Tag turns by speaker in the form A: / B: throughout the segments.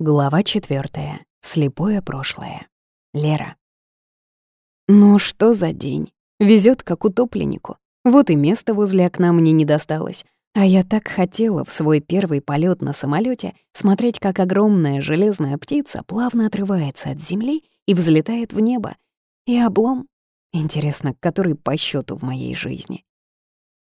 A: Глава четвертая. Слепое прошлое. Лера. Ну что за день? Везет как утопленнику. Вот и место возле окна мне не досталось. А я так хотела в свой первый полет на самолете смотреть, как огромная железная птица плавно отрывается от земли и взлетает в небо. И облом. Интересно, который по счету в моей жизни.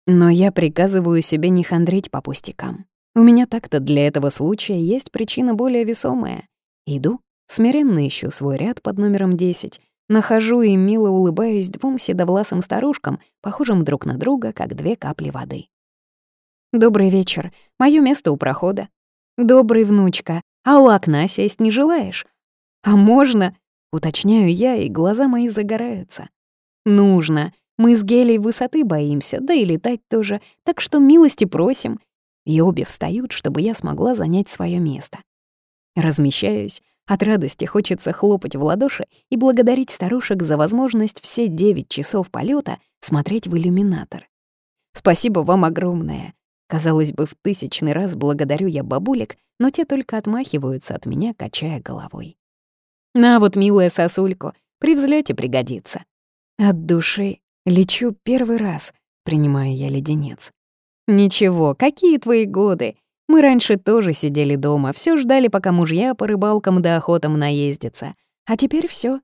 A: Но я приказываю себе не хандрить по пустякам. У меня так-то для этого случая есть причина более весомая. Иду, смиренно ищу свой ряд под номером 10, нахожу и мило улыбаюсь двум седовласым старушкам, похожим друг на друга, как две капли воды. «Добрый вечер. Моё место у прохода». «Добрый, внучка. А у окна сесть не желаешь?» «А можно?» — уточняю я, и глаза мои загораются. «Нужно. Мы с Гелей высоты боимся, да и летать тоже, так что милости просим и обе встают, чтобы я смогла занять свое место. Размещаюсь, от радости хочется хлопать в ладоши и благодарить старушек за возможность все девять часов полета смотреть в иллюминатор. Спасибо вам огромное. Казалось бы, в тысячный раз благодарю я бабулек, но те только отмахиваются от меня, качая головой. На вот, милая сосульку, при взлете пригодится. От души лечу первый раз, принимаю я леденец. «Ничего, какие твои годы? Мы раньше тоже сидели дома, все ждали, пока мужья по рыбалкам да охотам наездятся. А теперь все.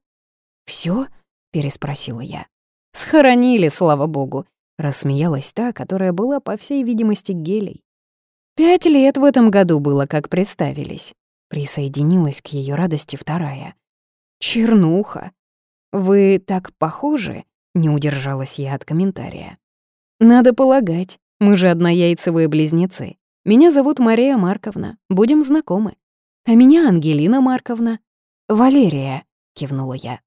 A: Все? переспросила я. «Схоронили, слава богу», — рассмеялась та, которая была, по всей видимости, гелей. «Пять лет в этом году было, как представились», — присоединилась к ее радости вторая. «Чернуха! Вы так похожи?» — не удержалась я от комментария. «Надо полагать. Мы же однояйцевые близнецы. Меня зовут Мария Марковна. Будем знакомы. А меня Ангелина Марковна. Валерия, кивнула я.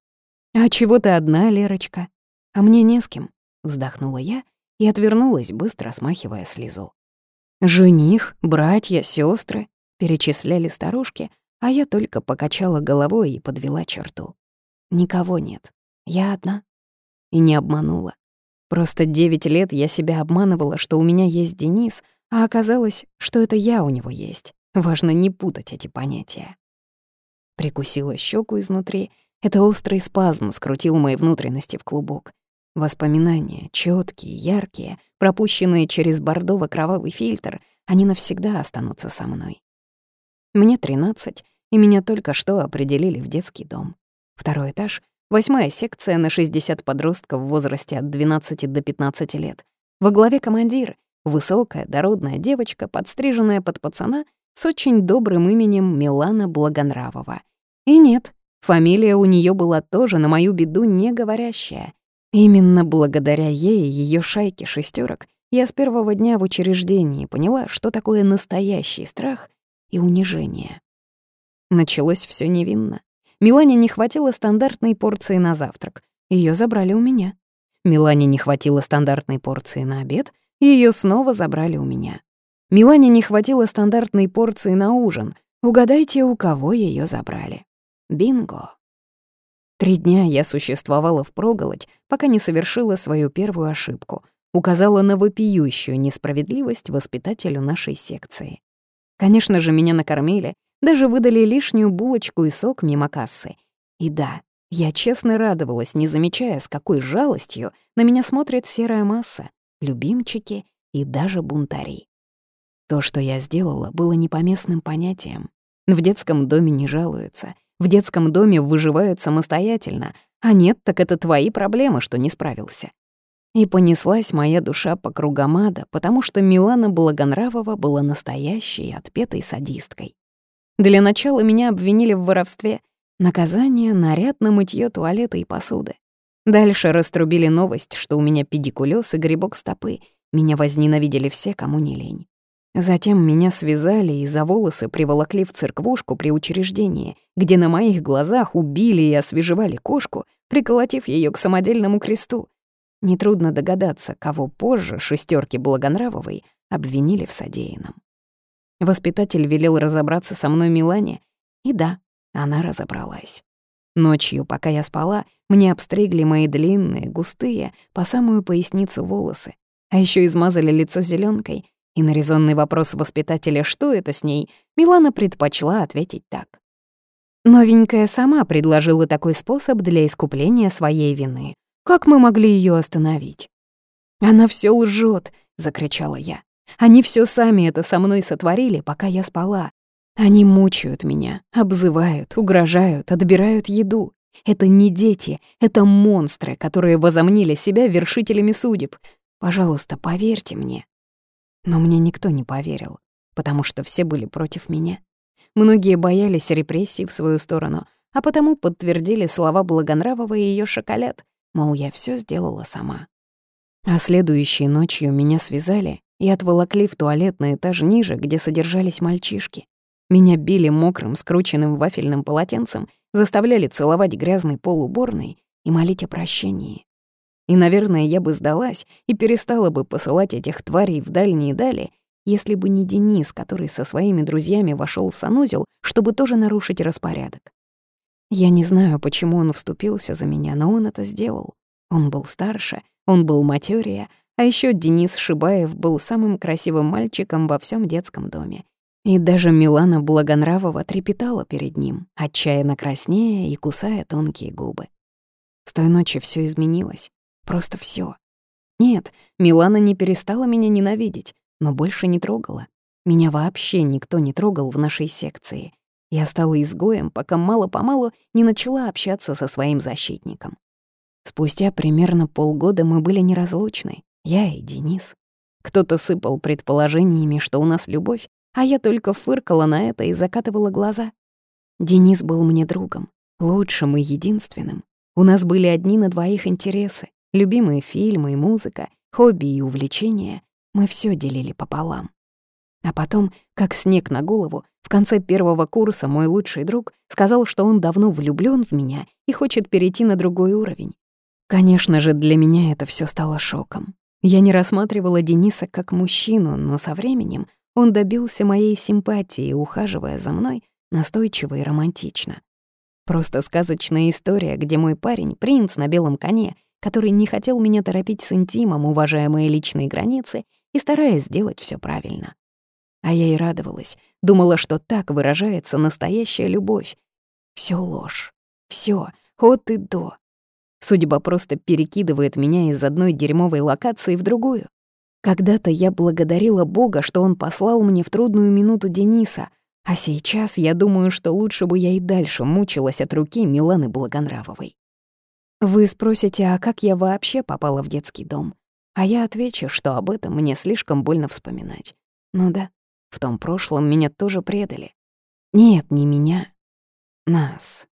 A: А чего ты одна, Лерочка? А мне не с кем, вздохнула я и отвернулась, быстро смахивая слезу. Жених, братья, сестры, перечисляли старушки, а я только покачала головой и подвела черту. Никого нет. Я одна. И не обманула. Просто девять лет я себя обманывала, что у меня есть Денис, а оказалось, что это я у него есть. Важно не путать эти понятия. Прикусила щеку изнутри. Это острый спазм скрутил мои внутренности в клубок. Воспоминания, четкие, яркие, пропущенные через бордово-кровавый фильтр, они навсегда останутся со мной. Мне 13, и меня только что определили в детский дом. Второй этаж Восьмая секция на 60 подростков в возрасте от 12 до 15 лет. Во главе командир — высокая, дородная девочка, подстриженная под пацана, с очень добрым именем Милана Благонравова. И нет, фамилия у нее была тоже на мою беду не говорящая. Именно благодаря ей и ее шайке шестерок я с первого дня в учреждении поняла, что такое настоящий страх и унижение. Началось все невинно. Милане не хватило стандартной порции на завтрак. Ее забрали у меня. Милане не хватило стандартной порции на обед. Ее снова забрали у меня. Милане не хватило стандартной порции на ужин. Угадайте, у кого ее забрали. Бинго. Три дня я существовала впроголодь, пока не совершила свою первую ошибку. Указала на вопиющую несправедливость воспитателю нашей секции. Конечно же, меня накормили, даже выдали лишнюю булочку и сок мимо кассы. И да, я честно радовалась, не замечая, с какой жалостью на меня смотрит серая масса, любимчики и даже бунтари. То, что я сделала, было не по местным понятиям. В детском доме не жалуются, в детском доме выживают самостоятельно, а нет, так это твои проблемы, что не справился. И понеслась моя душа по кругам ада, потому что Милана Благонравова была настоящей отпетой садисткой. Для начала меня обвинили в воровстве. Наказание — наряд на мытье туалета и посуды. Дальше раструбили новость, что у меня педикулез и грибок стопы. Меня возненавидели все, кому не лень. Затем меня связали и за волосы приволокли в церквушку при учреждении, где на моих глазах убили и освежевали кошку, приколотив ее к самодельному кресту. Нетрудно догадаться, кого позже шестерки Благонравовой обвинили в содеянном. Воспитатель велел разобраться со мной Милане, и да, она разобралась. Ночью, пока я спала, мне обстригли мои длинные, густые, по самую поясницу волосы, а еще измазали лицо зеленкой, И на резонный вопрос воспитателя, что это с ней, Милана предпочла ответить так. Новенькая сама предложила такой способ для искупления своей вины. Как мы могли ее остановить? «Она все лжет, закричала я. «Они все сами это со мной сотворили, пока я спала. Они мучают меня, обзывают, угрожают, отбирают еду. Это не дети, это монстры, которые возомнили себя вершителями судеб. Пожалуйста, поверьте мне». Но мне никто не поверил, потому что все были против меня. Многие боялись репрессий в свою сторону, а потому подтвердили слова Благонравова и ее шоколад, мол, я все сделала сама. А следующей ночью меня связали и отволокли в туалет на этаж ниже, где содержались мальчишки. Меня били мокрым, скрученным вафельным полотенцем, заставляли целовать грязный пол уборной и молить о прощении. И, наверное, я бы сдалась и перестала бы посылать этих тварей в дальние дали, если бы не Денис, который со своими друзьями вошел в санузел, чтобы тоже нарушить распорядок. Я не знаю, почему он вступился за меня, но он это сделал. Он был старше, он был матерее, а еще Денис Шибаев был самым красивым мальчиком во всем детском доме. И даже Милана Благонравова трепетала перед ним, отчаянно краснея и кусая тонкие губы. С той ночи все изменилось. Просто все. Нет, Милана не перестала меня ненавидеть но больше не трогала. Меня вообще никто не трогал в нашей секции. Я стала изгоем, пока мало-помалу не начала общаться со своим защитником. Спустя примерно полгода мы были неразлучны, я и Денис. Кто-то сыпал предположениями, что у нас любовь, а я только фыркала на это и закатывала глаза. Денис был мне другом, лучшим и единственным. У нас были одни на двоих интересы, любимые фильмы и музыка, хобби и увлечения, мы все делили пополам. А потом, как снег на голову, в конце первого курса мой лучший друг сказал, что он давно влюблён в меня и хочет перейти на другой уровень. Конечно же, для меня это все стало шоком. Я не рассматривала Дениса как мужчину, но со временем он добился моей симпатии, ухаживая за мной настойчиво и романтично. Просто сказочная история, где мой парень — принц на белом коне, который не хотел меня торопить с интимом, уважая мои личные границы и стараясь сделать все правильно. А я и радовалась, думала, что так выражается настоящая любовь. Все ложь, все от и до. Судьба просто перекидывает меня из одной дерьмовой локации в другую. Когда-то я благодарила Бога, что он послал мне в трудную минуту Дениса, а сейчас я думаю, что лучше бы я и дальше мучилась от руки Миланы Благонравовой. Вы спросите, а как я вообще попала в детский дом? А я отвечу, что об этом мне слишком больно вспоминать. Ну да, в том прошлом меня тоже предали. Нет, не меня. Нас.